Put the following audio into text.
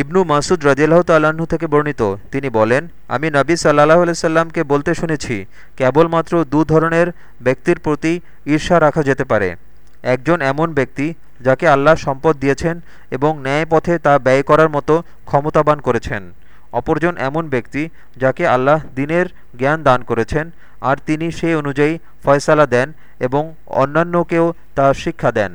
ইবনু মাসুদ রাজিল্লাহ তাল্লাহ্ন থেকে বর্ণিত। তিনি বলেন, আমি নবী সাল্লাহ সাল্লামকে বলতে শুনেছি, কেবলমাত্র দু ধরনের ব্যক্তির প্রতি ঈর্ষা রাখা যেতে পারে। একজন এমন ব্যক্তি যাকে আল্লাহ সম্পদ দিয়েছেন এবং ন্যায় পথে তা ব্যয় করার মতো ক্ষমতাবান করেছেন। অপরজন এমন ব্যক্তি যাকে আল্লাহ দিনের জ্ঞান দান করেছেন আর তিনি সেই অনুযায়ী ফয়সালা দেন এবং অন্যান্যকেও তা শিক্ষা দেন।